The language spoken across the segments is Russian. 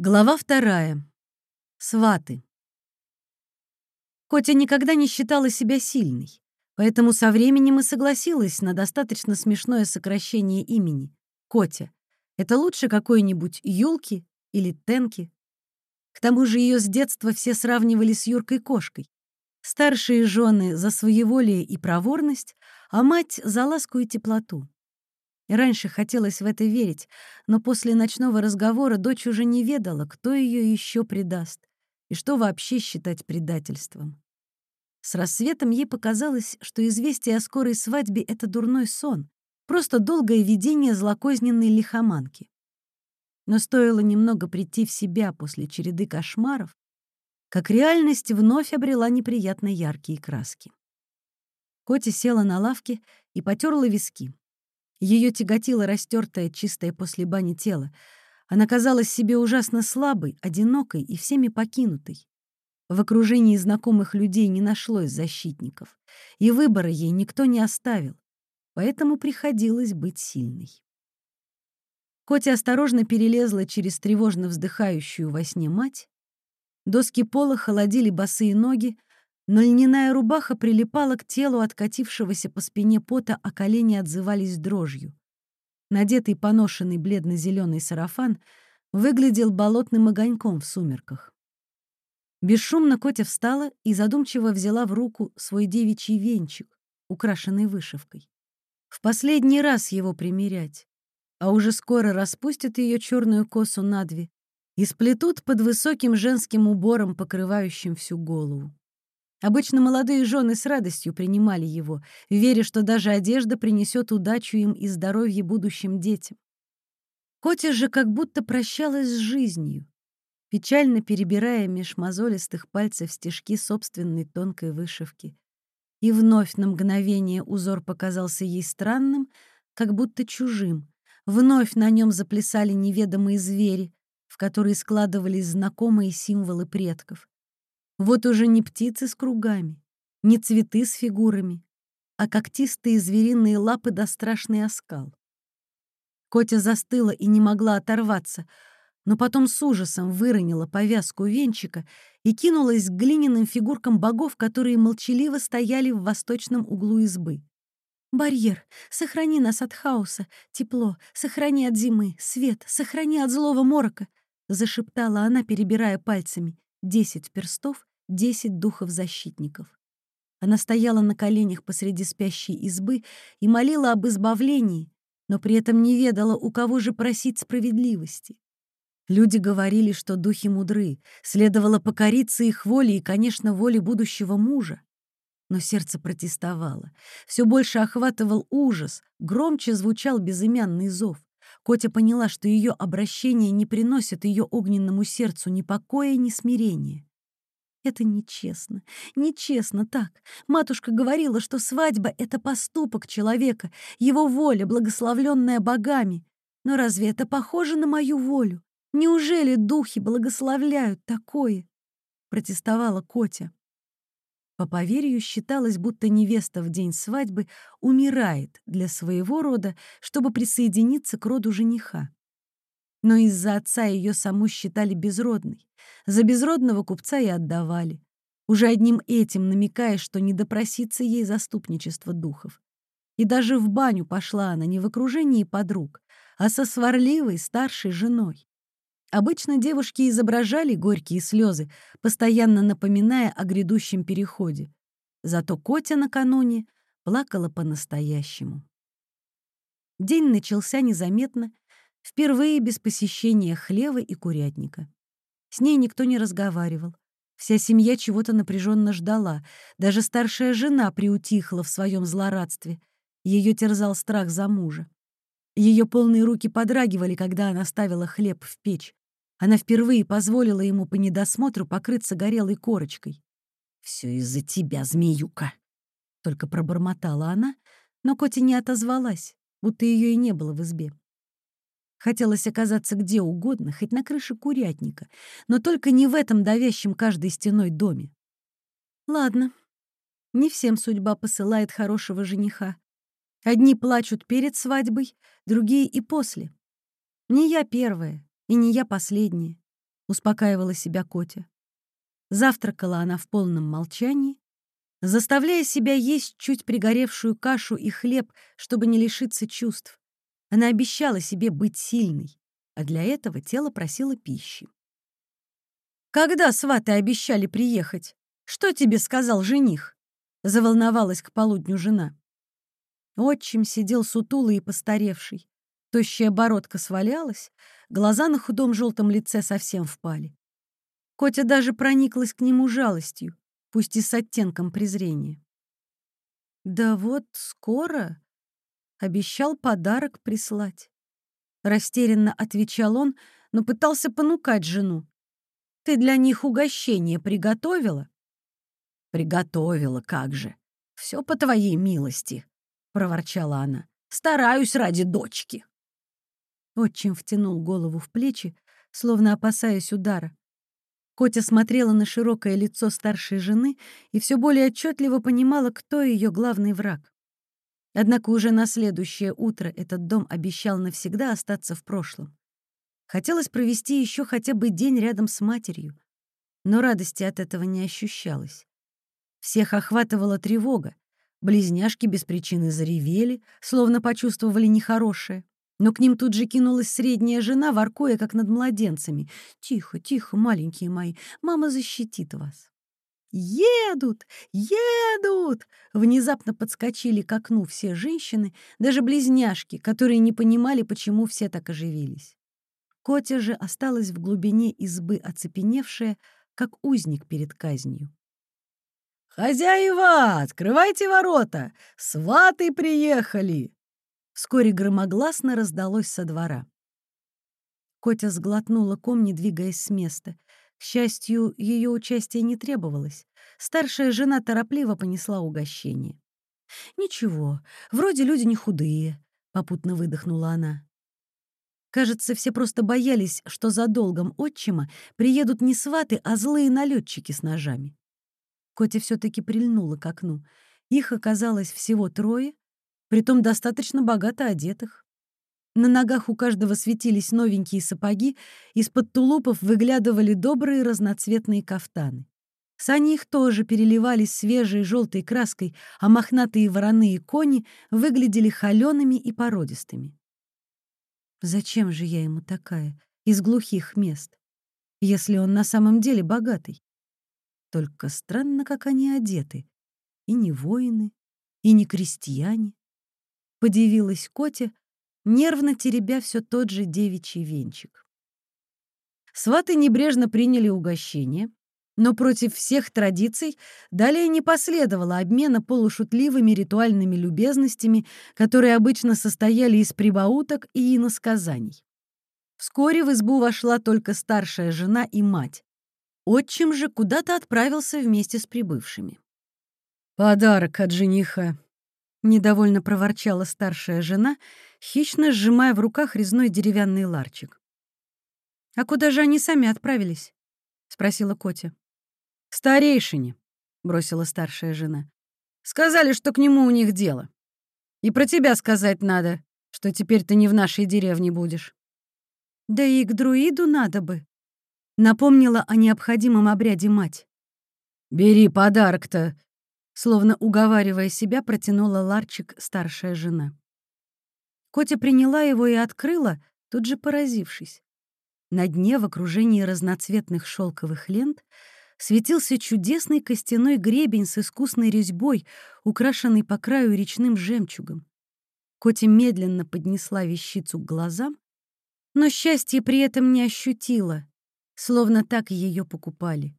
Глава вторая. Сваты. Котя никогда не считала себя сильной, поэтому со временем и согласилась на достаточно смешное сокращение имени — Котя. Это лучше какой-нибудь Юлки или Тенки. К тому же ее с детства все сравнивали с Юркой Кошкой. Старшие жены за своеволие и проворность, а мать — за ласку и теплоту. И раньше хотелось в это верить, но после ночного разговора дочь уже не ведала, кто ее еще предаст и что вообще считать предательством. С рассветом ей показалось, что известие о скорой свадьбе — это дурной сон, просто долгое видение злокозненной лихоманки. Но стоило немного прийти в себя после череды кошмаров, как реальность вновь обрела неприятно яркие краски. Котя села на лавке и потерла виски. Ее тяготило растертое, чистое после бани тело. Она казалась себе ужасно слабой, одинокой и всеми покинутой. В окружении знакомых людей не нашлось защитников, и выбора ей никто не оставил, поэтому приходилось быть сильной. Котя осторожно перелезла через тревожно вздыхающую во сне мать. Доски пола холодили босые ноги, но льняная рубаха прилипала к телу откатившегося по спине пота, а колени отзывались дрожью. Надетый поношенный бледно-зеленый сарафан выглядел болотным огоньком в сумерках. Бесшумно Котя встала и задумчиво взяла в руку свой девичий венчик, украшенный вышивкой. В последний раз его примерять, а уже скоро распустят ее черную косу на две и сплетут под высоким женским убором, покрывающим всю голову. Обычно молодые жены с радостью принимали его, веря, что даже одежда принесет удачу им и здоровье будущим детям. Котя же как будто прощалась с жизнью, печально перебирая меж мозолистых пальцев стежки собственной тонкой вышивки. И вновь на мгновение узор показался ей странным, как будто чужим. Вновь на нем заплясали неведомые звери, в которые складывались знакомые символы предков. Вот уже не птицы с кругами, не цветы с фигурами, а когтистые звериные лапы да страшный оскал. Котя застыла и не могла оторваться, но потом с ужасом выронила повязку венчика и кинулась к глиняным фигуркам богов, которые молчаливо стояли в восточном углу избы. «Барьер, сохрани нас от хаоса, тепло, сохрани от зимы, свет, сохрани от злого морока», — зашептала она, перебирая пальцами. Десять перстов, десять духов-защитников. Она стояла на коленях посреди спящей избы и молила об избавлении, но при этом не ведала, у кого же просить справедливости. Люди говорили, что духи мудры, следовало покориться их воле и, конечно, воле будущего мужа. Но сердце протестовало. Все больше охватывал ужас, громче звучал безымянный зов. Котя поняла, что ее обращение не приносит ее огненному сердцу ни покоя, ни смирения. Это нечестно, нечестно так. Матушка говорила, что свадьба — это поступок человека, его воля, благословленная богами. Но разве это похоже на мою волю? Неужели духи благословляют такое? Протестовала Котя. По поверью считалось, будто невеста в день свадьбы умирает для своего рода, чтобы присоединиться к роду жениха. Но из-за отца ее саму считали безродной. За безродного купца и отдавали. Уже одним этим намекая, что не допросится ей заступничество духов. И даже в баню пошла она не в окружении подруг, а со сварливой старшей женой. Обычно девушки изображали горькие слезы, постоянно напоминая о грядущем переходе. Зато Котя накануне плакала по-настоящему. День начался незаметно, Впервые без посещения хлева и курятника. С ней никто не разговаривал. Вся семья чего-то напряженно ждала. Даже старшая жена приутихла в своем злорадстве. Ее терзал страх за мужа. Ее полные руки подрагивали, когда она ставила хлеб в печь. Она впервые позволила ему по недосмотру покрыться горелой корочкой. «Все из-за тебя, змеюка!» Только пробормотала она, но Котя не отозвалась, будто ее и не было в избе. Хотелось оказаться где угодно, хоть на крыше курятника, но только не в этом давящем каждой стеной доме. Ладно, не всем судьба посылает хорошего жениха. Одни плачут перед свадьбой, другие и после. Не я первая, и не я последняя. успокаивала себя Котя. Завтракала она в полном молчании, заставляя себя есть чуть пригоревшую кашу и хлеб, чтобы не лишиться чувств. Она обещала себе быть сильной, а для этого тело просило пищи. «Когда сваты обещали приехать? Что тебе сказал жених?» — заволновалась к полудню жена. Отчим сидел сутулый и постаревший. Тощая бородка свалялась, глаза на худом желтом лице совсем впали. Котя даже прониклась к нему жалостью, пусть и с оттенком презрения. «Да вот скоро обещал подарок прислать». Растерянно отвечал он, но пытался понукать жену. «Ты для них угощение приготовила?» «Приготовила, как же. Все по твоей милости», — проворчала она. «Стараюсь ради дочки». Отчим втянул голову в плечи, словно опасаясь удара. Котя смотрела на широкое лицо старшей жены и все более отчетливо понимала, кто ее главный враг. Однако уже на следующее утро этот дом обещал навсегда остаться в прошлом. Хотелось провести еще хотя бы день рядом с матерью, но радости от этого не ощущалось. Всех охватывала тревога. Близняшки без причины заревели, словно почувствовали нехорошее. Но к ним тут же кинулась средняя жена, воркуя, как над младенцами. «Тихо, тихо, маленькие мои, мама защитит вас». «Едут! Едут!» Внезапно подскочили к окну все женщины, даже близняшки, которые не понимали, почему все так оживились. Котя же осталась в глубине избы, оцепеневшая, как узник перед казнью. «Хозяева, открывайте ворота! Сваты приехали!» Вскоре громогласно раздалось со двора. Котя сглотнула ком, не двигаясь с места. К счастью, ее участие не требовалось. Старшая жена торопливо понесла угощение. «Ничего, вроде люди не худые», — попутно выдохнула она. Кажется, все просто боялись, что за долгом отчима приедут не сваты, а злые налетчики с ножами. Котя все таки прильнула к окну. Их оказалось всего трое, притом достаточно богато одетых. На ногах у каждого светились новенькие сапоги, из-под тулупов выглядывали добрые разноцветные кафтаны. Сани их тоже переливались свежей желтой краской, а мохнатые вороные кони выглядели холеными и породистыми. Зачем же я ему такая, из глухих мест, если он на самом деле богатый? Только странно, как они одеты. И не воины, и не крестьяне. Подивилась Котя, нервно теребя все тот же девичий венчик. Сваты небрежно приняли угощение, но против всех традиций далее не последовало обмена полушутливыми ритуальными любезностями, которые обычно состояли из прибауток и иносказаний. Вскоре в избу вошла только старшая жена и мать. Отчим же куда-то отправился вместе с прибывшими. «Подарок от жениха», — недовольно проворчала старшая жена, хищно сжимая в руках резной деревянный ларчик. «А куда же они сами отправились?» — спросила Котя. «Старейшине», — бросила старшая жена. «Сказали, что к нему у них дело. И про тебя сказать надо, что теперь ты не в нашей деревне будешь». «Да и к друиду надо бы», — напомнила о необходимом обряде мать. «Бери подарок-то», Словно уговаривая себя, протянула ларчик старшая жена. Котя приняла его и открыла, тут же поразившись. На дне в окружении разноцветных шелковых лент светился чудесный костяной гребень с искусной резьбой, украшенный по краю речным жемчугом. Котя медленно поднесла вещицу к глазам, но счастье при этом не ощутила, словно так ее покупали.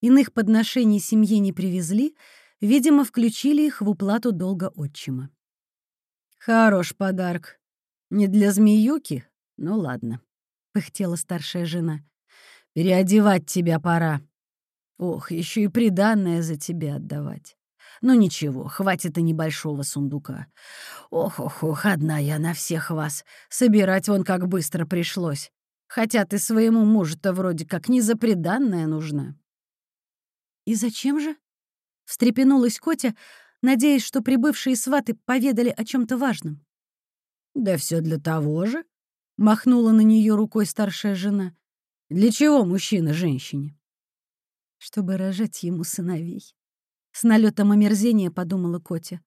Иных подношений семье не привезли — Видимо, включили их в уплату долга отчима. «Хорош подарок. Не для змеюки? Ну ладно», — пыхтела старшая жена. «Переодевать тебя пора. Ох, еще и приданное за тебя отдавать. Ну ничего, хватит и небольшого сундука. Ох-ох-ох, одна я на всех вас. Собирать вон как быстро пришлось. Хотя ты своему мужу-то вроде как не за приданное нужна». «И зачем же?» Встрепенулась Котя, надеясь, что прибывшие сваты поведали о чем то важном. «Да все для того же», — махнула на нее рукой старшая жена. Для чего мужчина женщине? Чтобы рожать ему сыновей. С налетом омерзения подумала Котя.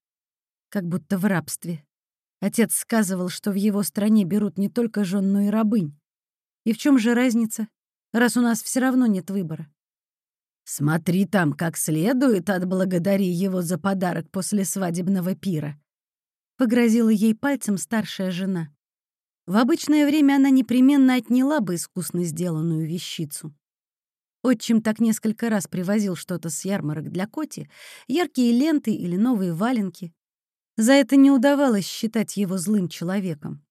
Как будто в рабстве. Отец сказывал, что в его стране берут не только жен, но и рабынь. И в чем же разница, раз у нас все равно нет выбора? Смотри там как следует, отблагодари его за подарок после свадебного пира. Погрозила ей пальцем старшая жена. В обычное время она непременно отняла бы искусно сделанную вещицу. Отчим так несколько раз привозил что-то с ярмарок для Коти, яркие ленты или новые валенки. За это не удавалось считать его злым человеком.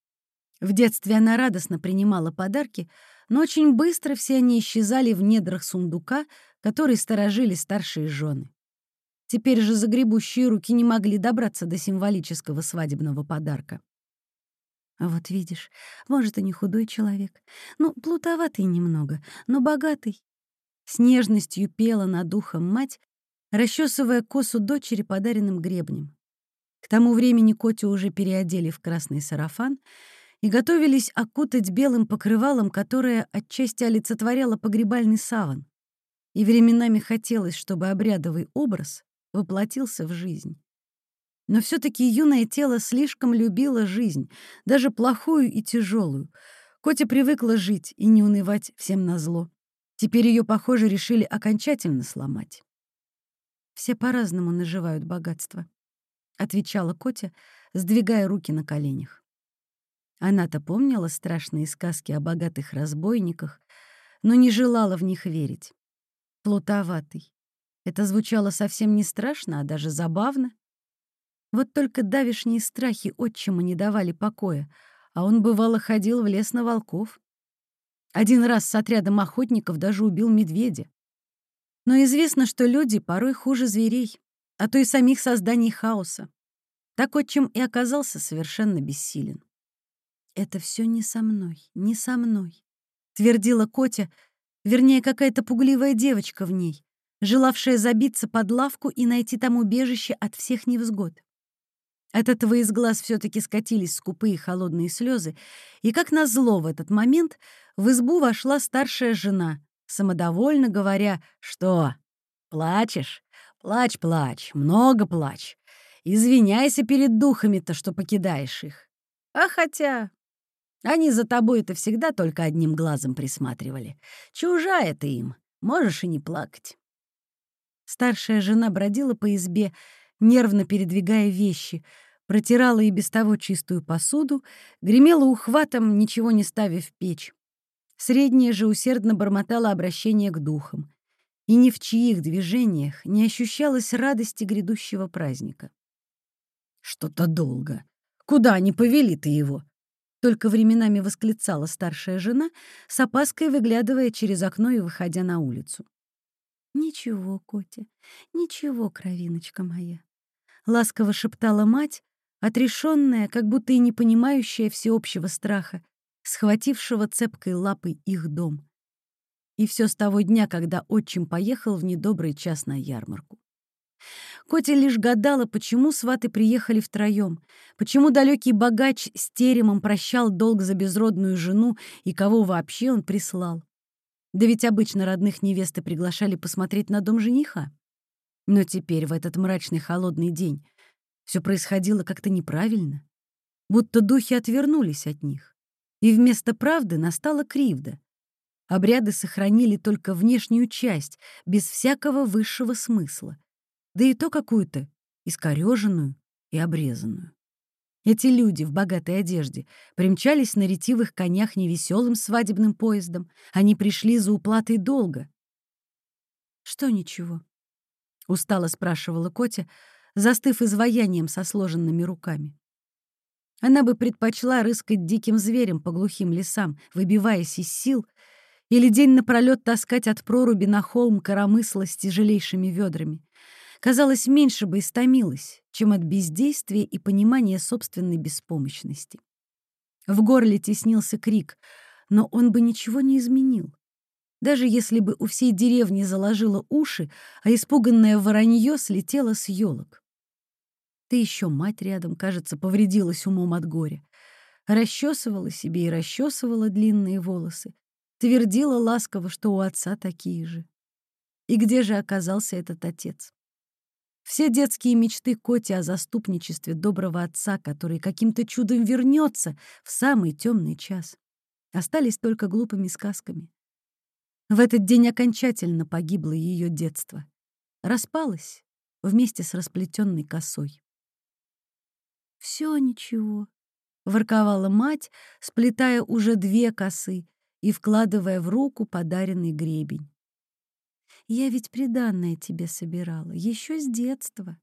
В детстве она радостно принимала подарки, но очень быстро все они исчезали в недрах сундука, который сторожили старшие жены. Теперь же загребущие руки не могли добраться до символического свадебного подарка. А вот видишь, может, и не худой человек. Ну, плутоватый немного, но богатый. С нежностью пела над духом мать, расчесывая косу дочери подаренным гребнем. К тому времени Котю уже переодели в красный сарафан и готовились окутать белым покрывалом, которое отчасти олицетворяло погребальный саван. И временами хотелось, чтобы обрядовый образ воплотился в жизнь. Но все таки юное тело слишком любило жизнь, даже плохую и тяжелую. Котя привыкла жить и не унывать всем назло. Теперь ее, похоже, решили окончательно сломать. «Все по-разному наживают богатство», — отвечала Котя, сдвигая руки на коленях. Она-то помнила страшные сказки о богатых разбойниках, но не желала в них верить. Плутоватый, это звучало совсем не страшно, а даже забавно. Вот только давишние страхи отчима не давали покоя, а он, бывало, ходил в лес на волков. Один раз с отрядом охотников даже убил медведя. Но известно, что люди порой хуже зверей, а то и самих созданий хаоса. Так отчим и оказался совершенно бессилен. «Это все не со мной, не со мной», — твердила Котя, вернее, какая-то пугливая девочка в ней, желавшая забиться под лавку и найти там убежище от всех невзгод. От этого из глаз все таки скатились скупые холодные слезы, и, как назло, в этот момент в избу вошла старшая жена, самодовольно говоря, что «Плачешь? Плачь, плачь, много плачь. Извиняйся перед духами-то, что покидаешь их. А хотя они за тобой-то всегда только одним глазом присматривали. Чужая ты им, можешь и не плакать». Старшая жена бродила по избе, нервно передвигая вещи, протирала и без того чистую посуду, гремела ухватом, ничего не ставя в печь. Средняя же усердно бормотала обращение к духам. И ни в чьих движениях не ощущалось радости грядущего праздника. «Что-то долго. Куда они повели ты его?» Только временами восклицала старшая жена, с опаской выглядывая через окно и выходя на улицу. «Ничего, Котя, ничего, кровиночка моя», — ласково шептала мать, отрешенная, как будто и не понимающая всеобщего страха, схватившего цепкой лапой их дом. И все с того дня, когда отчим поехал в недобрый час на ярмарку. Котя лишь гадала, почему сваты приехали втроем, почему далекий богач с теремом прощал долг за безродную жену и кого вообще он прислал. Да ведь обычно родных невесты приглашали посмотреть на дом жениха. Но теперь, в этот мрачный холодный день, все происходило как-то неправильно. Будто духи отвернулись от них. И вместо правды настала кривда. Обряды сохранили только внешнюю часть, без всякого высшего смысла. Да и то какую-то искорёженную и обрезанную. Эти люди в богатой одежде примчались на ретивых конях невеселым свадебным поездом. Они пришли за уплатой долга. «Что ничего?» — устало спрашивала Котя, застыв изваянием со сложенными руками. Она бы предпочла рыскать диким зверем по глухим лесам, выбиваясь из сил, или день напролёт таскать от проруби на холм коромысла с тяжелейшими ведрами казалось, меньше бы истомилась, чем от бездействия и понимания собственной беспомощности. В горле теснился крик, но он бы ничего не изменил. Даже если бы у всей деревни заложило уши, а испуганное воронье слетело с елок. Ты еще мать рядом, кажется, повредилась умом от горя. Расчесывала себе и расчесывала длинные волосы. твердила ласково, что у отца такие же. И где же оказался этот отец? Все детские мечты Коти о заступничестве доброго отца, который каким-то чудом вернется в самый темный час, остались только глупыми сказками. В этот день окончательно погибло ее детство. Распалось вместе с расплетенной косой. Все ничего», — ворковала мать, сплетая уже две косы и вкладывая в руку подаренный гребень. «Я ведь приданное тебе собирала, еще с детства.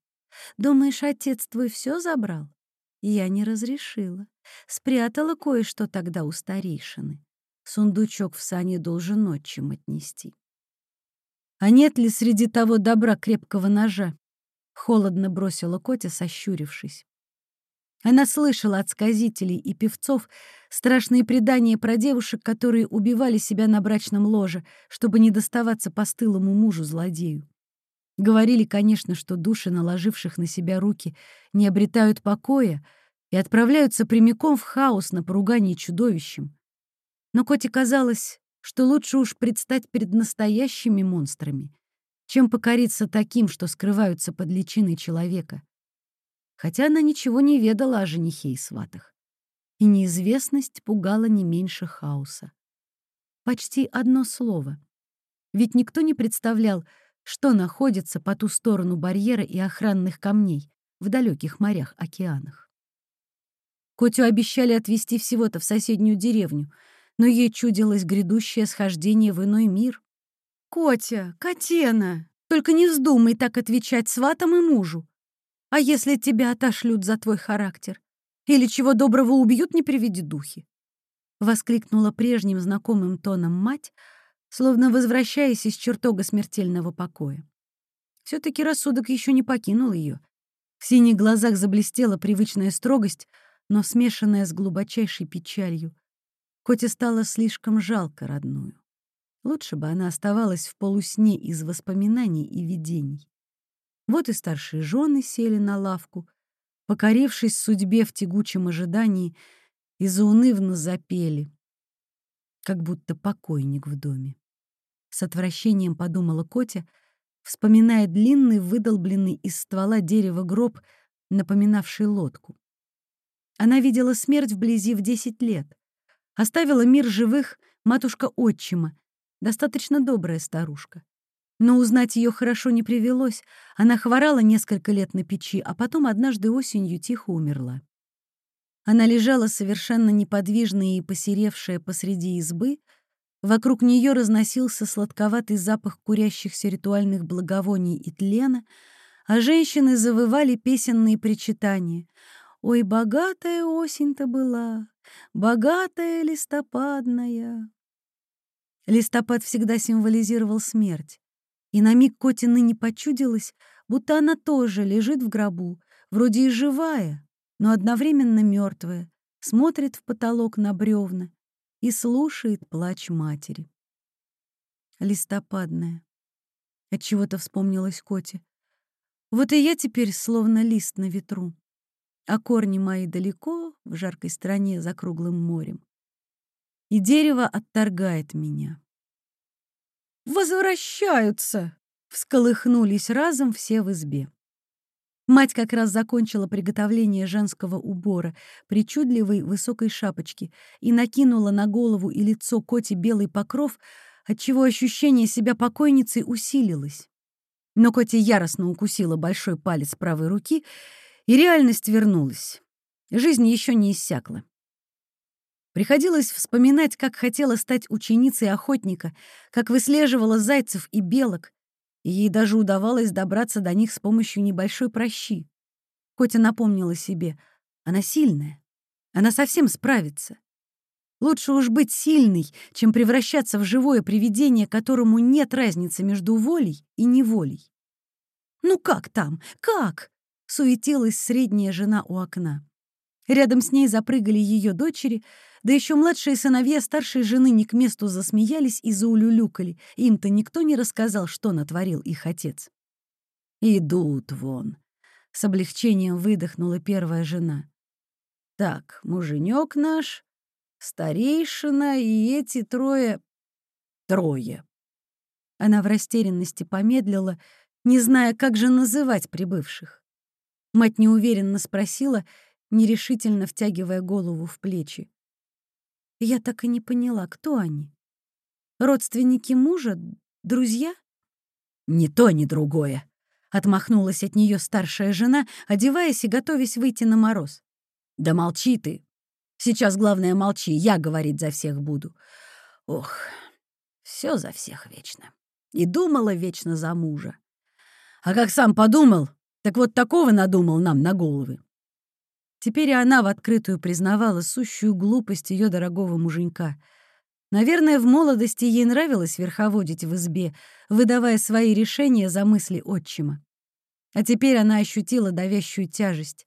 Думаешь, отец твой все забрал?» Я не разрешила. Спрятала кое-что тогда у старейшины. Сундучок в сане должен отчим отнести. «А нет ли среди того добра крепкого ножа?» — холодно бросила Котя, сощурившись. Она слышала от сказителей и певцов страшные предания про девушек, которые убивали себя на брачном ложе, чтобы не доставаться постылому мужу-злодею. Говорили, конечно, что души, наложивших на себя руки, не обретают покоя и отправляются прямиком в хаос на поругание чудовищем. Но Коте казалось, что лучше уж предстать перед настоящими монстрами, чем покориться таким, что скрываются под личиной человека хотя она ничего не ведала о женихе и сватах. И неизвестность пугала не меньше хаоса. Почти одно слово. Ведь никто не представлял, что находится по ту сторону барьера и охранных камней в далеких морях-океанах. Котю обещали отвезти всего-то в соседнюю деревню, но ей чудилось грядущее схождение в иной мир. «Котя, Котена, только не вздумай так отвечать сватам и мужу. А если тебя отошлют за твой характер? Или чего доброго убьют, не приведи духи?» Воскликнула прежним знакомым тоном мать, словно возвращаясь из чертога смертельного покоя. все таки рассудок еще не покинул ее. В синих глазах заблестела привычная строгость, но смешанная с глубочайшей печалью. Коте стало слишком жалко родную. Лучше бы она оставалась в полусне из воспоминаний и видений. Вот и старшие жены сели на лавку, покорившись судьбе в тягучем ожидании, и заунывно запели, как будто покойник в доме. С отвращением подумала Котя, вспоминая длинный, выдолбленный из ствола дерева гроб, напоминавший лодку. Она видела смерть вблизи в десять лет. Оставила мир живых матушка отчима, достаточно добрая старушка. Но узнать ее хорошо не привелось. Она хворала несколько лет на печи, а потом однажды осенью тихо умерла. Она лежала совершенно неподвижная и посеревшая посреди избы. Вокруг нее разносился сладковатый запах курящихся ритуальных благовоний и тлена, а женщины завывали песенные причитания. «Ой, богатая осень-то была, богатая листопадная». Листопад всегда символизировал смерть. И на миг Котины не почудилось, будто она тоже лежит в гробу, вроде и живая, но одновременно мертвая, смотрит в потолок на бревна и слушает плач матери. Листопадная. Отчего-то вспомнилась Коте. Вот и я теперь словно лист на ветру, а корни мои далеко, в жаркой стране за круглым морем. И дерево отторгает меня возвращаются!» — всколыхнулись разом все в избе. Мать как раз закончила приготовление женского убора, причудливой высокой шапочки, и накинула на голову и лицо Коти белый покров, отчего ощущение себя покойницей усилилось. Но Коти яростно укусила большой палец правой руки, и реальность вернулась. Жизнь еще не иссякла. Приходилось вспоминать, как хотела стать ученицей охотника, как выслеживала зайцев и белок, и ей даже удавалось добраться до них с помощью небольшой прощи. Котя напомнила себе, она сильная, она совсем справится. Лучше уж быть сильной, чем превращаться в живое привидение, которому нет разницы между волей и неволей. «Ну как там? Как?» — суетилась средняя жена у окна. Рядом с ней запрыгали ее дочери, да еще младшие сыновья старшей жены не к месту засмеялись и заулюлюкали. Им-то никто не рассказал, что натворил их отец. «Идут вон», — с облегчением выдохнула первая жена. «Так, муженек наш, старейшина и эти трое Трое. Она в растерянности помедлила, не зная, как же называть прибывших. Мать неуверенно спросила, нерешительно втягивая голову в плечи. Я так и не поняла, кто они. Родственники мужа? Друзья? Ни то, ни другое. Отмахнулась от нее старшая жена, одеваясь и готовясь выйти на мороз. Да молчи ты. Сейчас главное молчи, я говорить за всех буду. Ох, все за всех вечно. И думала вечно за мужа. А как сам подумал, так вот такого надумал нам на головы. Теперь и она в открытую признавала сущую глупость ее дорогого муженька — Наверное, в молодости ей нравилось верховодить в избе, выдавая свои решения за мысли отчима. А теперь она ощутила давящую тяжесть.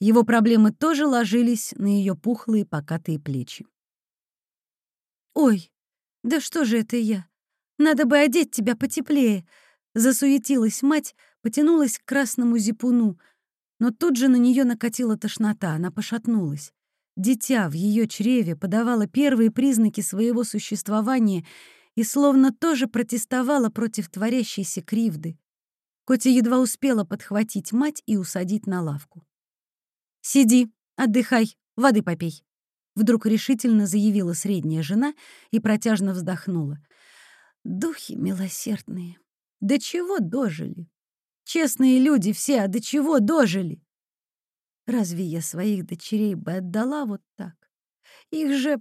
Его проблемы тоже ложились на ее пухлые покатые плечи. «Ой, да что же это я? Надо бы одеть тебя потеплее!» Засуетилась мать, потянулась к красному зипуну, но тут же на нее накатила тошнота, она пошатнулась. Дитя в ее чреве подавало первые признаки своего существования и словно тоже протестовало против творящейся кривды. Котя едва успела подхватить мать и усадить на лавку. «Сиди, отдыхай, воды попей», — вдруг решительно заявила средняя жена и протяжно вздохнула. «Духи милосердные, до чего дожили? Честные люди все, а до чего дожили?» Разве я своих дочерей бы отдала вот так? Их же...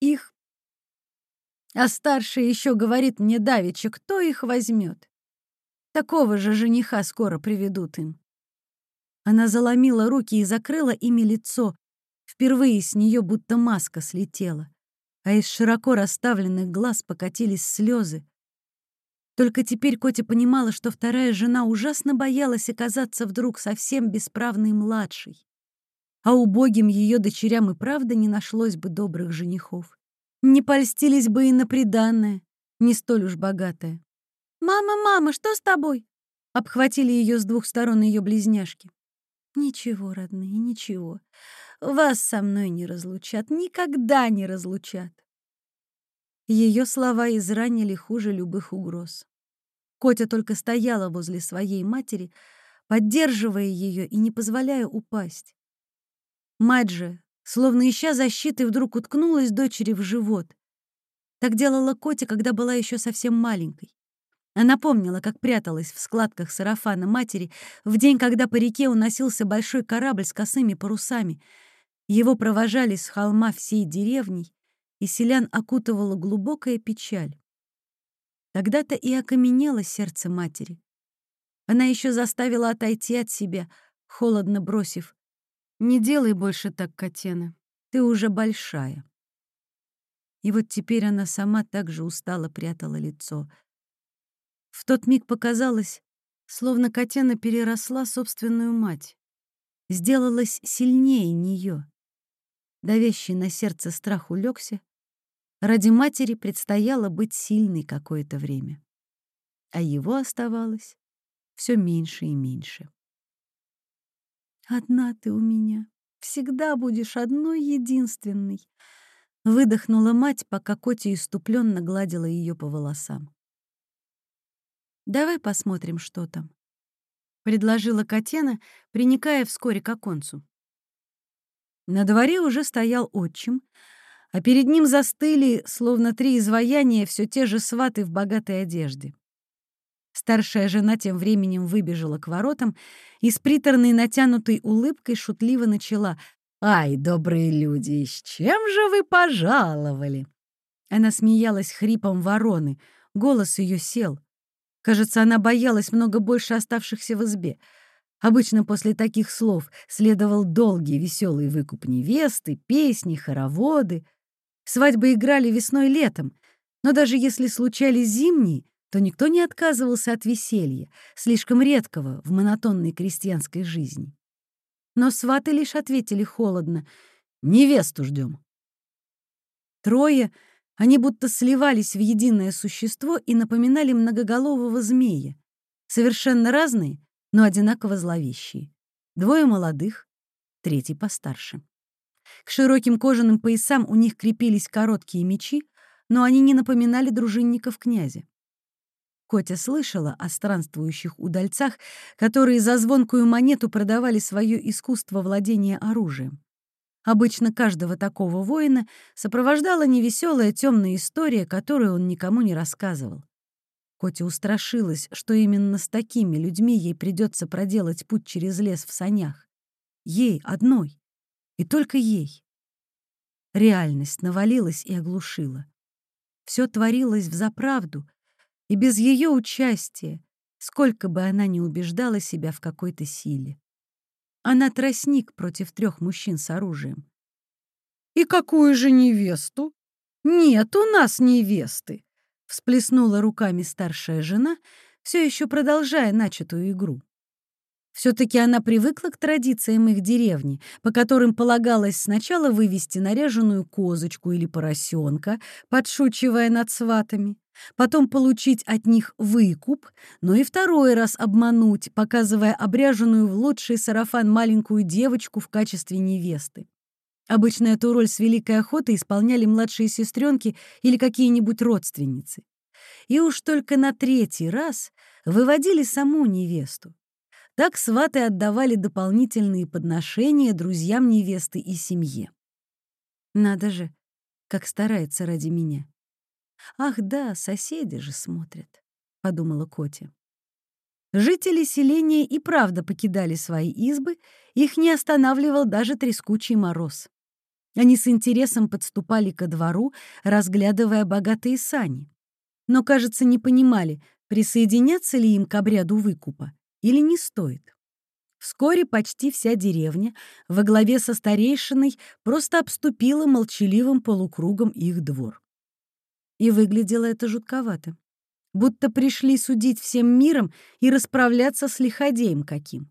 их... А старшая еще говорит мне давеча, кто их возьмет? Такого же жениха скоро приведут им. Она заломила руки и закрыла ими лицо. Впервые с нее будто маска слетела, а из широко расставленных глаз покатились слезы. Только теперь Котя понимала, что вторая жена ужасно боялась оказаться вдруг совсем бесправной младшей. А убогим ее дочерям и правда не нашлось бы добрых женихов. Не польстились бы и на приданное, не столь уж богатое. «Мама, мама, что с тобой?» Обхватили ее с двух сторон ее близняшки. «Ничего, родные, ничего. Вас со мной не разлучат, никогда не разлучат. Ее слова изранили хуже любых угроз. Котя только стояла возле своей матери, поддерживая ее и не позволяя упасть. Мать же, словно ища защиты, вдруг уткнулась дочери в живот. Так делала Котя, когда была еще совсем маленькой. Она помнила, как пряталась в складках сарафана матери в день, когда по реке уносился большой корабль с косыми парусами. Его провожали с холма всей деревней, и селян окутывала глубокая печаль. Тогда-то и окаменело сердце матери. Она еще заставила отойти от себя, холодно бросив. «Не делай больше так, Катена, ты уже большая». И вот теперь она сама так же устало прятала лицо. В тот миг показалось, словно Катена переросла собственную мать, сделалась сильнее нее. Давящий на сердце страх улегся, Ради матери предстояло быть сильной какое-то время. А его оставалось все меньше и меньше. «Одна ты у меня. Всегда будешь одной единственной», — выдохнула мать, пока Котя иступленно гладила ее по волосам. «Давай посмотрим, что там», — предложила Котена, приникая вскоре к оконцу. На дворе уже стоял отчим, а перед ним застыли, словно три изваяния, все те же сваты в богатой одежде. Старшая жена тем временем выбежала к воротам и с приторной натянутой улыбкой шутливо начала «Ай, добрые люди, с чем же вы пожаловали?» Она смеялась хрипом вороны, голос ее сел. Кажется, она боялась много больше оставшихся в избе. Обычно после таких слов следовал долгий веселый выкуп невесты, песни, хороводы — Свадьбы играли весной-летом, но даже если случались зимние, то никто не отказывался от веселья, слишком редкого в монотонной крестьянской жизни. Но сваты лишь ответили холодно «Невесту ждем». Трое, они будто сливались в единое существо и напоминали многоголового змея, совершенно разные, но одинаково зловещие. Двое молодых, третий постарше. К широким кожаным поясам у них крепились короткие мечи, но они не напоминали дружинников князя. Котя слышала о странствующих удальцах, которые за звонкую монету продавали свое искусство владения оружием. Обычно каждого такого воина сопровождала невеселая темная история, которую он никому не рассказывал. Котя устрашилась, что именно с такими людьми ей придется проделать путь через лес в санях. Ей одной. И только ей. Реальность навалилась и оглушила. Все творилось взаправду, и без ее участия, сколько бы она ни убеждала себя в какой-то силе. Она тростник против трех мужчин с оружием. «И какую же невесту?» «Нет у нас невесты!» — всплеснула руками старшая жена, все еще продолжая начатую игру. Все-таки она привыкла к традициям их деревни, по которым полагалось сначала вывести наряженную козочку или поросенка, подшучивая над сватами, потом получить от них выкуп, но и второй раз обмануть, показывая обряженную в лучший сарафан маленькую девочку в качестве невесты. Обычно эту роль с великой охотой исполняли младшие сестренки или какие-нибудь родственницы. И уж только на третий раз выводили саму невесту. Так сваты отдавали дополнительные подношения друзьям невесты и семье. Надо же, как старается ради меня. Ах да, соседи же смотрят, подумала Котя. Жители селения и правда покидали свои избы, их не останавливал даже трескучий мороз. Они с интересом подступали ко двору, разглядывая богатые сани. Но, кажется, не понимали, присоединяться ли им к обряду выкупа или не стоит. Вскоре почти вся деревня во главе со старейшиной просто обступила молчаливым полукругом их двор. И выглядело это жутковато. Будто пришли судить всем миром и расправляться с лиходеем каким.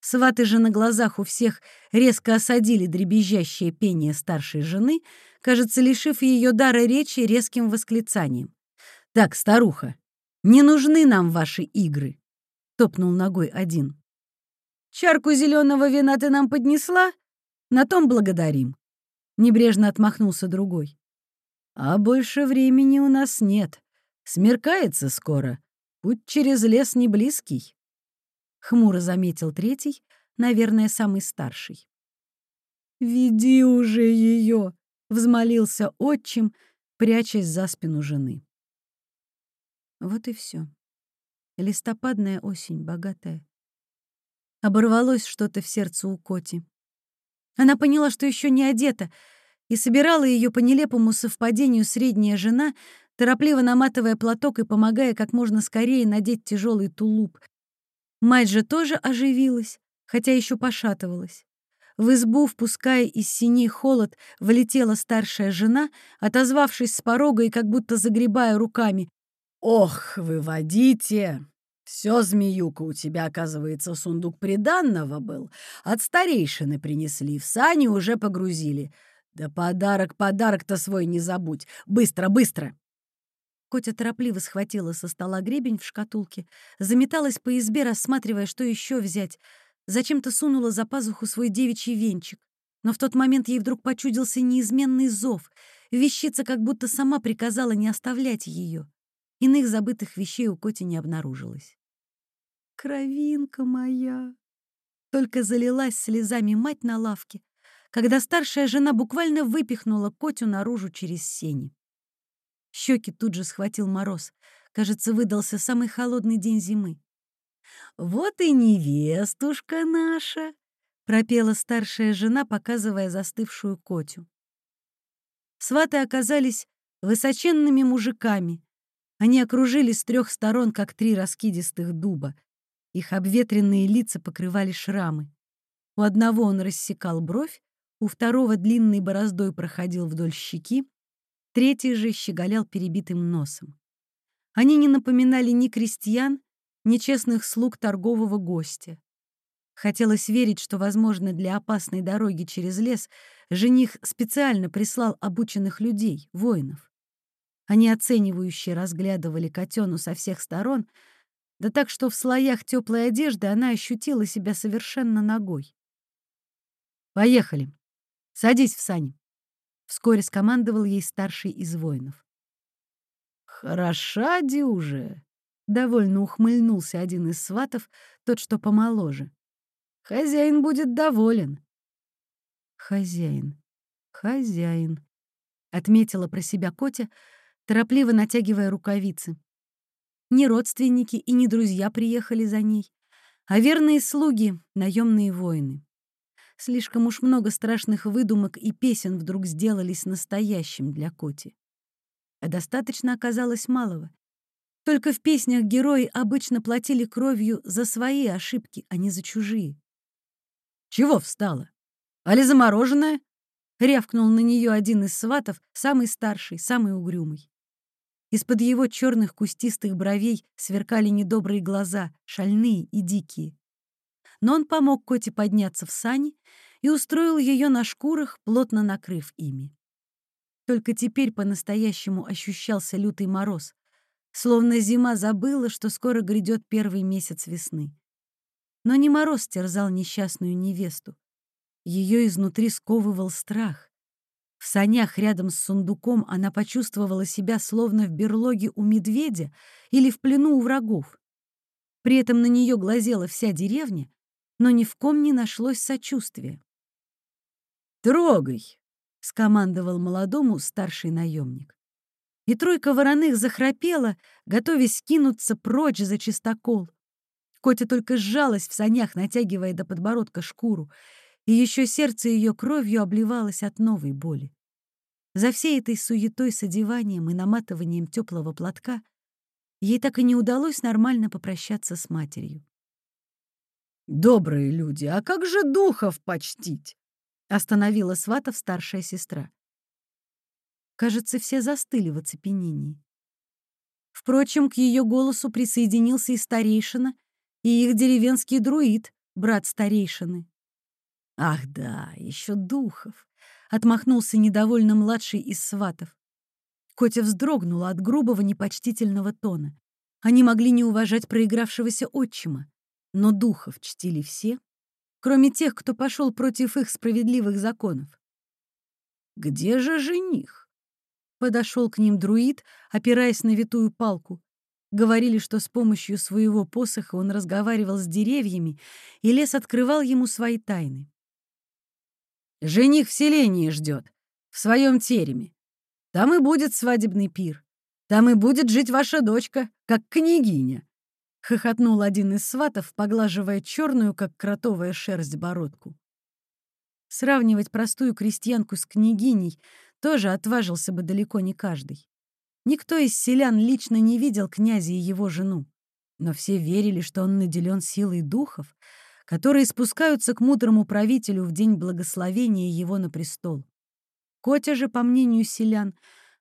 Сваты же на глазах у всех резко осадили дребезжащее пение старшей жены, кажется, лишив ее дара речи резким восклицанием. «Так, старуха, не нужны нам ваши игры. — топнул ногой один. «Чарку зеленого вина ты нам поднесла? На том благодарим». Небрежно отмахнулся другой. «А больше времени у нас нет. Смеркается скоро. Путь через лес не близкий». Хмуро заметил третий, наверное, самый старший. «Веди уже ее!» — взмолился отчим, прячась за спину жены. Вот и все. Листопадная осень, богатая. Оборвалось что-то в сердце у Коти. Она поняла, что еще не одета, и собирала ее по нелепому совпадению средняя жена, торопливо наматывая платок и помогая как можно скорее надеть тяжелый тулуп. Мать же тоже оживилась, хотя еще пошатывалась. В избу, впуская из синей холод, влетела старшая жена, отозвавшись с порога и как будто загребая руками. «Ох, выводите! Все, змеюка, у тебя, оказывается, сундук приданного был. От старейшины принесли, в сани уже погрузили. Да подарок, подарок-то свой не забудь. Быстро, быстро!» Котя торопливо схватила со стола гребень в шкатулке, заметалась по избе, рассматривая, что еще взять. Зачем-то сунула за пазуху свой девичий венчик. Но в тот момент ей вдруг почудился неизменный зов. Вещица как будто сама приказала не оставлять ее. Иных забытых вещей у Коти не обнаружилось. «Кровинка моя!» Только залилась слезами мать на лавке, когда старшая жена буквально выпихнула Котю наружу через сени. Щеки тут же схватил мороз. Кажется, выдался самый холодный день зимы. «Вот и невестушка наша!» — пропела старшая жена, показывая застывшую Котю. Сваты оказались высоченными мужиками, они окружили с трех сторон, как три раскидистых дуба. Их обветренные лица покрывали шрамы. У одного он рассекал бровь, у второго длинной бороздой проходил вдоль щеки, третий же щеголял перебитым носом. Они не напоминали ни крестьян, ни честных слуг торгового гостя. Хотелось верить, что, возможно, для опасной дороги через лес жених специально прислал обученных людей, воинов. Они оценивающе разглядывали котену со всех сторон, да так что в слоях теплой одежды она ощутила себя совершенно ногой. «Поехали. Садись в сани», — вскоре скомандовал ей старший из воинов. Хороша дюже. Довольно ухмыльнулся один из сватов, тот, что помоложе. Хозяин будет доволен. Хозяин, хозяин, отметила про себя Котя, торопливо натягивая рукавицы. Ни родственники и ни друзья приехали за ней, а верные слуги — наемные воины. Слишком уж много страшных выдумок и песен вдруг сделались настоящим для Коти. А достаточно оказалось малого. Только в песнях герои обычно платили кровью за свои ошибки, а не за чужие. «Чего встала? Али замороженная?» — рявкнул на нее один из сватов, самый старший, самый угрюмый. Из-под его черных кустистых бровей сверкали недобрые глаза, шальные и дикие. Но он помог Коте подняться в сани и устроил ее на шкурах, плотно накрыв ими. Только теперь по-настоящему ощущался лютый мороз, словно зима забыла, что скоро грядет первый месяц весны. Но не мороз терзал несчастную невесту. Ее изнутри сковывал страх. В санях рядом с сундуком она почувствовала себя словно в берлоге у медведя или в плену у врагов. При этом на нее глазела вся деревня, но ни в ком не нашлось сочувствия. «Трогай!» — скомандовал молодому старший наемник. И тройка вороных захрапела, готовясь кинуться прочь за чистокол. Котя только сжалась в санях, натягивая до подбородка шкуру, и еще сердце ее кровью обливалось от новой боли. За всей этой суетой с одеванием и наматыванием теплого платка ей так и не удалось нормально попрощаться с матерью. «Добрые люди, а как же духов почтить?» — остановила сватов старшая сестра. Кажется, все застыли в оцепенении. Впрочем, к ее голосу присоединился и старейшина, и их деревенский друид, брат старейшины. «Ах да, еще духов!» — отмахнулся недовольно младший из сватов. Котя вздрогнула от грубого непочтительного тона. Они могли не уважать проигравшегося отчима, но духов чтили все, кроме тех, кто пошел против их справедливых законов. «Где же жених?» Подошел к ним друид, опираясь на витую палку. Говорили, что с помощью своего посоха он разговаривал с деревьями, и лес открывал ему свои тайны. Жених в селении ждет, в своем тереме. Там и будет свадебный пир. Там и будет жить ваша дочка, как княгиня. Хохотнул один из сватов, поглаживая черную, как кротовая шерсть, бородку. Сравнивать простую крестьянку с княгиней тоже отважился бы далеко не каждый. Никто из селян лично не видел князя и его жену, но все верили, что он наделен силой духов, которые спускаются к мудрому правителю в день благословения его на престол. Котя же, по мнению селян,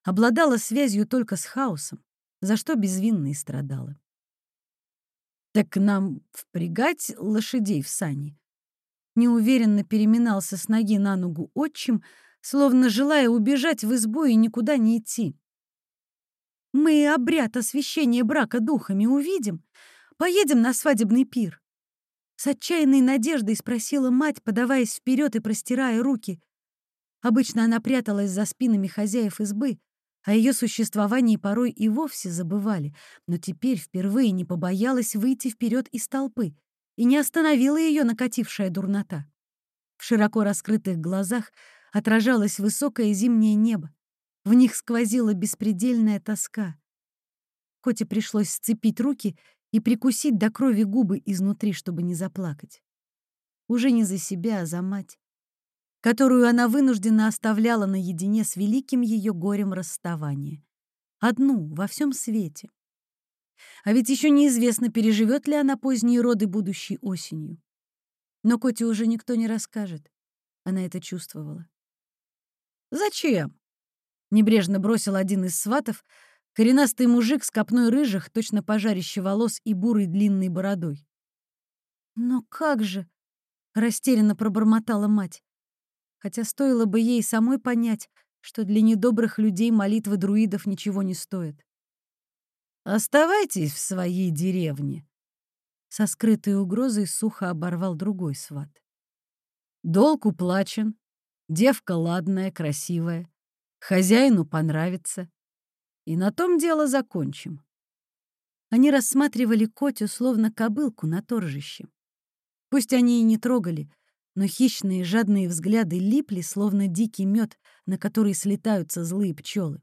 обладала связью только с хаосом, за что безвинно и страдала. «Так нам впрягать лошадей в сани?» Неуверенно переминался с ноги на ногу отчим, словно желая убежать в избу и никуда не идти. «Мы обряд освящения брака духами увидим, поедем на свадебный пир», с отчаянной надеждой спросила мать, подаваясь вперед и простирая руки. Обычно она пряталась за спинами хозяев избы, о ее существовании порой и вовсе забывали, но теперь впервые не побоялась выйти вперед из толпы и не остановила ее накатившая дурнота. В широко раскрытых глазах отражалось высокое зимнее небо. В них сквозила беспредельная тоска. Коте пришлось сцепить руки и прикусить до крови губы изнутри, чтобы не заплакать. Уже не за себя, а за мать, которую она вынуждена оставляла наедине с великим ее горем расставания. Одну во всем свете. А ведь еще неизвестно, переживет ли она поздние роды будущей осенью. Но Коте уже никто не расскажет. Она это чувствовала. «Зачем?» — небрежно бросил один из сватов, Коренастый мужик с копной рыжих, точно пожарище волос и бурой длинной бородой. «Но как же?» — растерянно пробормотала мать. Хотя стоило бы ей самой понять, что для недобрых людей молитвы друидов ничего не стоят. «Оставайтесь в своей деревне», — со скрытой угрозой сухо оборвал другой сват. «Долг уплачен, девка ладная, красивая, хозяину понравится. И на том дело закончим. Они рассматривали Котю словно кобылку на торжище. Пусть они и не трогали, но хищные жадные взгляды липли, словно дикий мед, на который слетаются злые пчелы.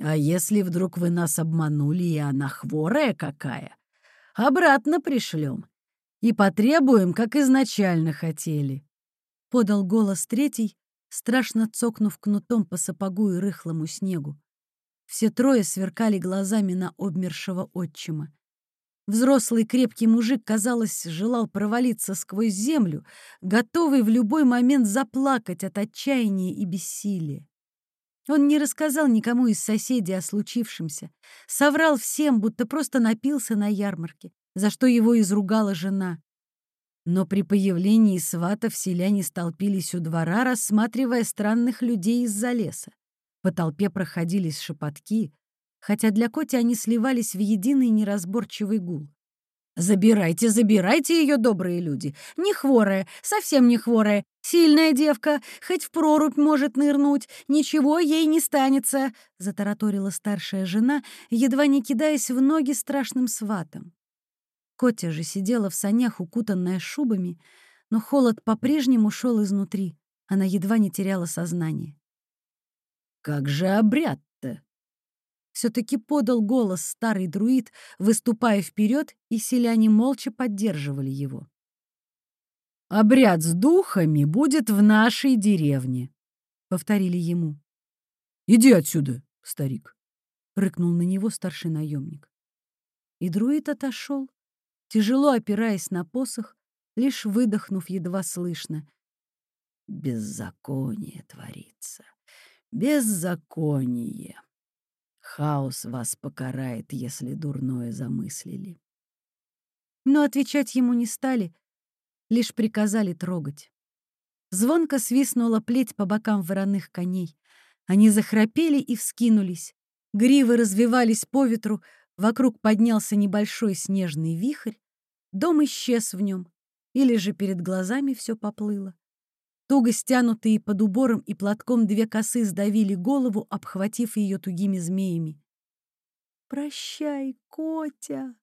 «А если вдруг вы нас обманули, и она хворая какая, обратно пришлем и потребуем, как изначально хотели», — подал голос третий, страшно цокнув кнутом по сапогу и рыхлому снегу. Все трое сверкали глазами на обмершего отчима. Взрослый крепкий мужик, казалось, желал провалиться сквозь землю, готовый в любой момент заплакать от отчаяния и бессилия. Он не рассказал никому из соседей о случившемся, соврал всем, будто просто напился на ярмарке, за что его изругала жена. Но при появлении сватов селяне столпились у двора, рассматривая странных людей из-за леса. По толпе проходились шепотки, хотя для Коти они сливались в единый неразборчивый гул. «Забирайте, забирайте ее, добрые люди! Не хворая, совсем не хворая, сильная девка, хоть в прорубь может нырнуть, ничего ей не станется!» — затараторила старшая жена, едва не кидаясь в ноги страшным сватом. Котя же сидела в санях, укутанная шубами, но холод по-прежнему шел изнутри, она едва не теряла сознание. «Как же обряд-то?» Все-таки подал голос старый друид, выступая вперед, и селяне молча поддерживали его. «Обряд с духами будет в нашей деревне», — повторили ему. «Иди отсюда, старик», — рыкнул на него старший наемник. И друид отошел, тяжело опираясь на посох, лишь выдохнув едва слышно. «Беззаконие творится, беззаконие. Хаос вас покарает, если дурное замыслили. Но отвечать ему не стали, лишь приказали трогать. Звонко свистнула плеть по бокам вороных коней. Они захрапели и вскинулись. Гривы развивались по ветру, вокруг поднялся небольшой снежный вихрь, дом исчез в нем, или же перед глазами все поплыло. Туго стянутые под убором и платком две косы сдавили голову, обхватив ее тугими змеями. «Прощай, Котя!»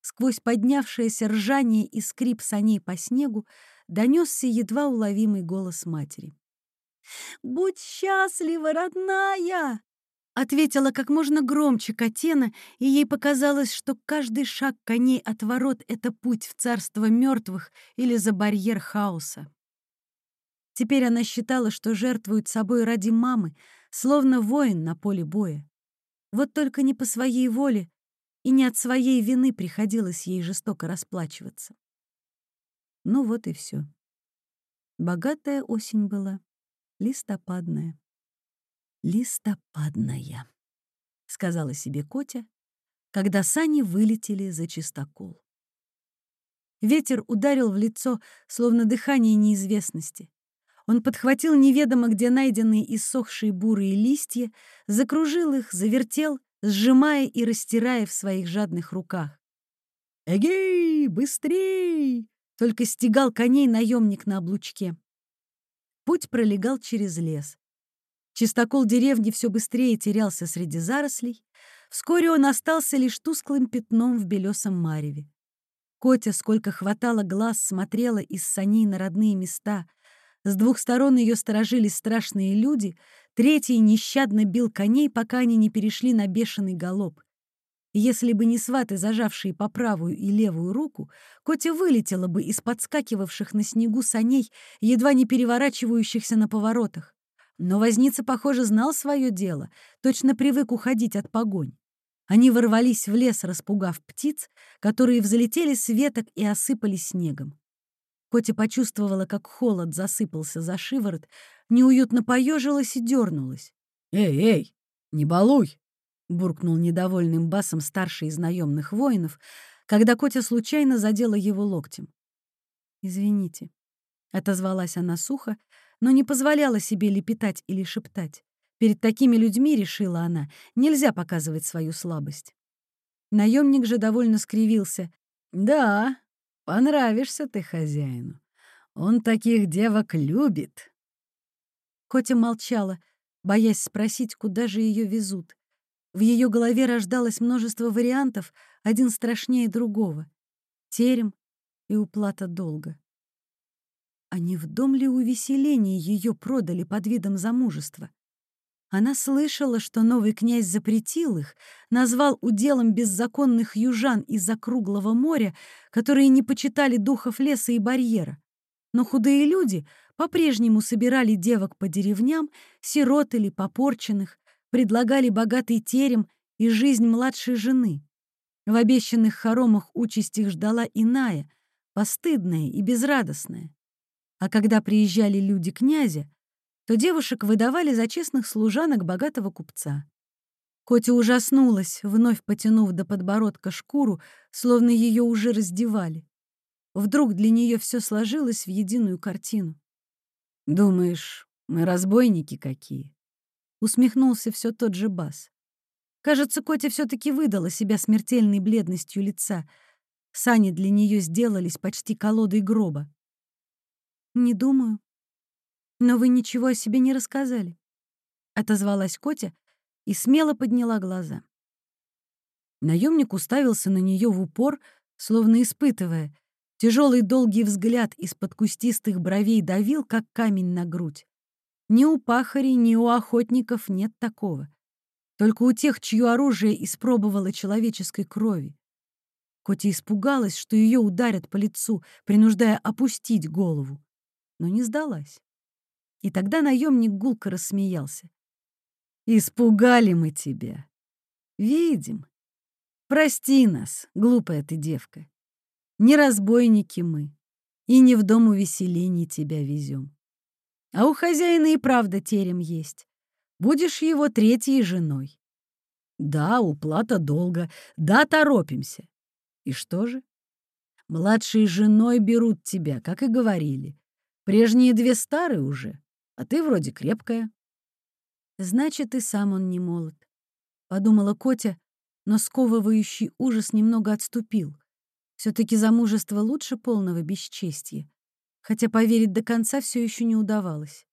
Сквозь поднявшееся ржание и скрип саней по снегу донесся едва уловимый голос матери. «Будь счастлива, родная!» Ответила как можно громче Катена, и ей показалось, что каждый шаг коней от ворот — это путь в царство мертвых или за барьер хаоса. Теперь она считала, что жертвует собой ради мамы, словно воин на поле боя. Вот только не по своей воле и не от своей вины приходилось ей жестоко расплачиваться. Ну вот и все. Богатая осень была, листопадная. «Листопадная», — сказала себе Котя, когда сани вылетели за чистокол. Ветер ударил в лицо, словно дыхание неизвестности. Он подхватил неведомо где найденные иссохшие бурые листья, закружил их, завертел, сжимая и растирая в своих жадных руках. «Эгей, быстрей!» — только стегал коней наемник на облучке. Путь пролегал через лес. Чистокол деревни все быстрее терялся среди зарослей. Вскоре он остался лишь тусклым пятном в белесом мареве. Котя, сколько хватало глаз, смотрела из саней на родные места — с двух сторон ее сторожили страшные люди, третий нещадно бил коней, пока они не перешли на бешеный галоп. Если бы не сваты, зажавшие по правую и левую руку, Котя вылетела бы из подскакивавших на снегу саней, едва не переворачивающихся на поворотах. Но возница, похоже, знал свое дело, точно привык уходить от погонь. Они ворвались в лес, распугав птиц, которые взлетели с веток и осыпались снегом. Котя почувствовала, как холод засыпался за шиворот, неуютно поежилась и дернулась. «Эй, эй, не балуй!» — буркнул недовольным басом старший из наемных воинов, когда Котя случайно задела его локтем. «Извините», — отозвалась она сухо, но не позволяла себе лепетать или шептать. Перед такими людьми, решила она, нельзя показывать свою слабость. Наемник же довольно скривился. «Да, Понравишься ты хозяину. Он таких девок любит. Котя молчала, боясь спросить, куда же ее везут. В ее голове рождалось множество вариантов, один страшнее другого. Терем и уплата долга. А не в дом ли увеселений ее продали под видом замужества? Она слышала, что новый князь запретил их, назвал уделом беззаконных южан из-за круглого моря, которые не почитали духов леса и барьера. Но худые люди по-прежнему собирали девок по деревням, сирот или попорченных, предлагали богатый терем и жизнь младшей жены. В обещанных хоромах участь их ждала иная, постыдная и безрадостная. А когда приезжали люди князя, то девушек выдавали за честных служанок богатого купца. Котя ужаснулась, вновь потянув до подбородка шкуру, словно ее уже раздевали. Вдруг для нее все сложилось в единую картину. «Думаешь, мы разбойники какие?» Усмехнулся все тот же Бас. Кажется, Котя все-таки выдала себя смертельной бледностью лица. Сани для нее сделались почти колодой гроба. «Не думаю. Но вы ничего о себе не рассказали», — отозвалась Котя и смело подняла глаза. Наемник уставился на нее в упор, словно испытывая, Тяжелый долгий взгляд из-под кустистых бровей давил, как камень на грудь. Ни у пахарей, ни у охотников нет такого. Только у тех, чье оружие испробовало человеческой крови. Котя испугалась, что ее ударят по лицу, принуждая опустить голову, но не сдалась. И тогда наемник гулко рассмеялся. «Испугали мы тебя. Видим. Прости нас, глупая ты девка. Не разбойники мы, и не в дом увеселений тебя везем. А у хозяина и правда терем есть. Будешь его третьей женой. Да, уплата долга, да, торопимся. И что же? Младшей женой берут тебя, как и говорили. Прежние две старые уже, а ты вроде крепкая. Значит, и сам он не молод. Подумала Котя, но сковывающий ужас немного отступил. Все-таки замужество лучше полного бесчестья. Хотя поверить до конца все еще не удавалось.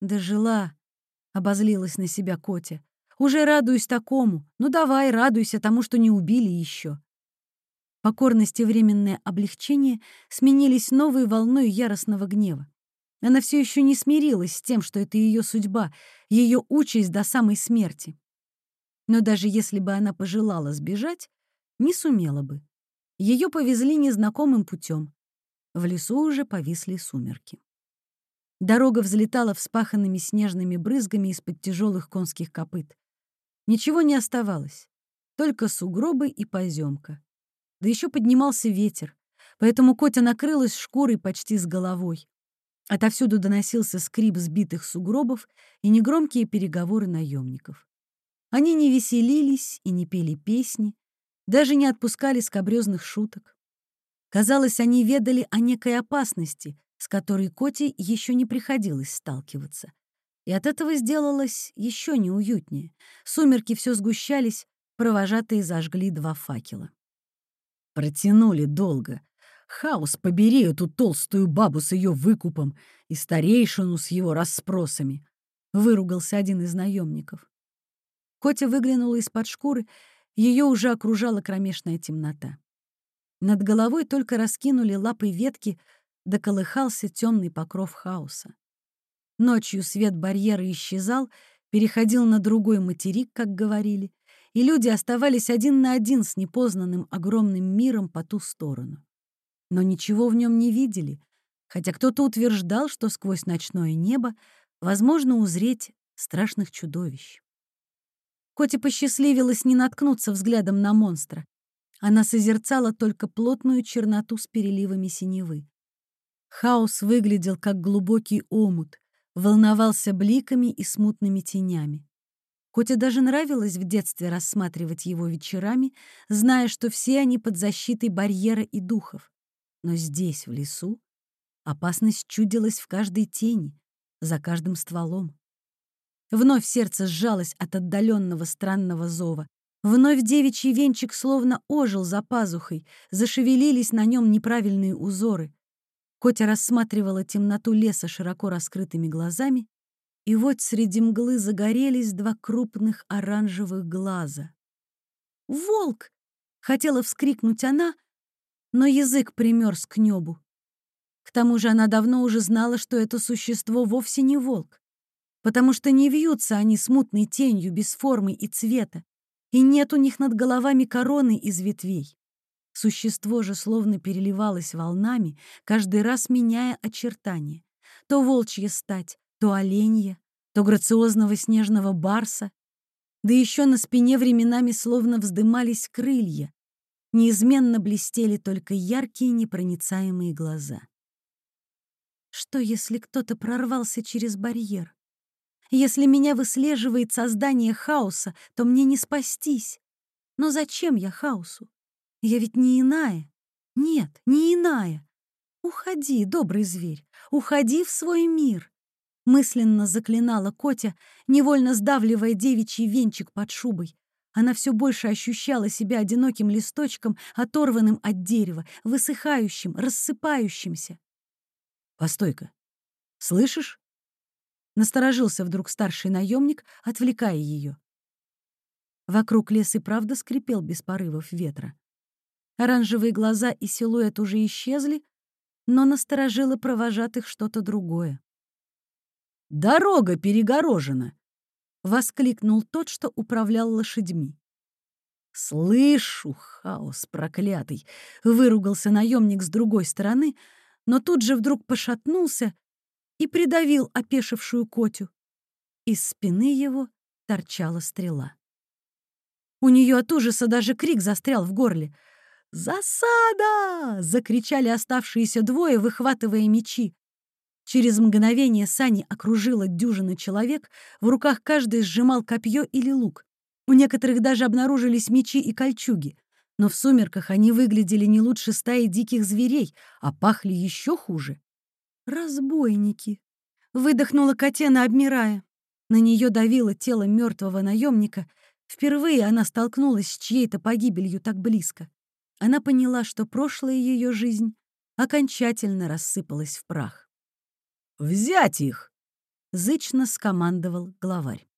«Дожила», — обозлилась на себя Котя. «Уже радуюсь такому. Ну давай, радуйся тому, что не убили еще». Покорность и временное облегчение сменились новой волной яростного гнева. Она все еще не смирилась с тем, что это ее судьба, ее участь до самой смерти. Но даже если бы она пожелала сбежать, не сумела бы. Ее повезли незнакомым путем. В лесу уже повисли сумерки. Дорога взлетала вспаханными снежными брызгами из-под тяжелых конских копыт. Ничего не оставалось, только сугробы и поземка. Да еще поднимался ветер, поэтому Котя накрылась шкурой почти с головой. Отовсюду доносился скрип сбитых сугробов и негромкие переговоры наемников. Они не веселились и не пели песни, даже не отпускали скобрезных шуток. Казалось, они ведали о некой опасности, с которой Коте еще не приходилось сталкиваться. И от этого сделалось еще неуютнее. Сумерки все сгущались, провожатые зажгли два факела. Протянули долго. Хаос побери эту толстую бабу с ее выкупом и старейшину с его расспросами. Выругался один из наемников. Котя выглянула из-под шкуры ее уже окружала кромешная темнота. Над головой только раскинули лапы ветки, доколыхался темный покров хаоса. Ночью свет барьера исчезал, переходил на другой материк, как говорили, и люди оставались один на один с непознанным огромным миром по ту сторону. Но ничего в нем не видели, хотя кто-то утверждал, что сквозь ночное небо возможно узреть страшных чудовищ. Коте посчастливилось не наткнуться взглядом на монстра. Она созерцала только плотную черноту с переливами синевы. Хаос выглядел как глубокий омут, волновался бликами и смутными тенями. Коте даже нравилось в детстве рассматривать его вечерами, зная, что все они под защитой барьера и духов. Но здесь, в лесу, опасность чудилась в каждой тени, за каждым стволом. Вновь сердце сжалось от отдаленного странного зова. Вновь девичий венчик словно ожил за пазухой, зашевелились на нем неправильные узоры. Котя рассматривала темноту леса широко раскрытыми глазами И вот среди мглы загорелись два крупных оранжевых глаза. «Волк!» — хотела вскрикнуть она, но язык примерз к небу. К тому же она давно уже знала, что это существо вовсе не волк, потому что не вьются они смутной тенью без формы и цвета, и нет у них над головами короны из ветвей. Существо же словно переливалось волнами, каждый раз меняя очертания. То волчья стать, то оленья, то грациозного снежного барса. Да еще на спине временами словно вздымались крылья. Неизменно блестели только яркие непроницаемые глаза. Что, если кто-то прорвался через барьер? Если меня выслеживает создание хаоса, то мне не спастись. Но зачем я хаосу? Я ведь не иная. Нет, не иная. Уходи, добрый зверь, уходи в свой мир. Мысленно заклинала Котя, невольно сдавливая девичий венчик под шубой. Она все больше ощущала себя одиноким листочком, оторванным от дерева, высыхающим, рассыпающимся. «Постой-ка, слышишь?» Насторожился вдруг старший наемник, отвлекая ее. Вокруг лес и правда скрипел без порывов ветра. Оранжевые глаза и силуэт уже исчезли, но насторожило провожатых что-то другое. «Дорога перегорожена!» — воскликнул тот, что управлял лошадьми. «Слышу, хаос проклятый!» — выругался наемник с другой стороны, но тут же вдруг пошатнулся и придавил опешившую котю. Из спины его торчала стрела. У нее от ужаса даже крик застрял в горле — «Засада!» — закричали оставшиеся двое, выхватывая мечи. Через мгновение сани окружила дюжина человек, в руках каждый сжимал копье или лук. У некоторых даже обнаружились мечи и кольчуги. Но в сумерках они выглядели не лучше стаи диких зверей, а пахли еще хуже. «Разбойники!» — выдохнула Котена, обмирая. На нее давило тело мертвого наемника. Впервые она столкнулась с чьей-то погибелью так близко она поняла, что прошлая ее жизнь окончательно рассыпалась в прах. «Взять их!» — зычно скомандовал главарь.